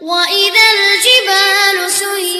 وإذا الجبال سيرت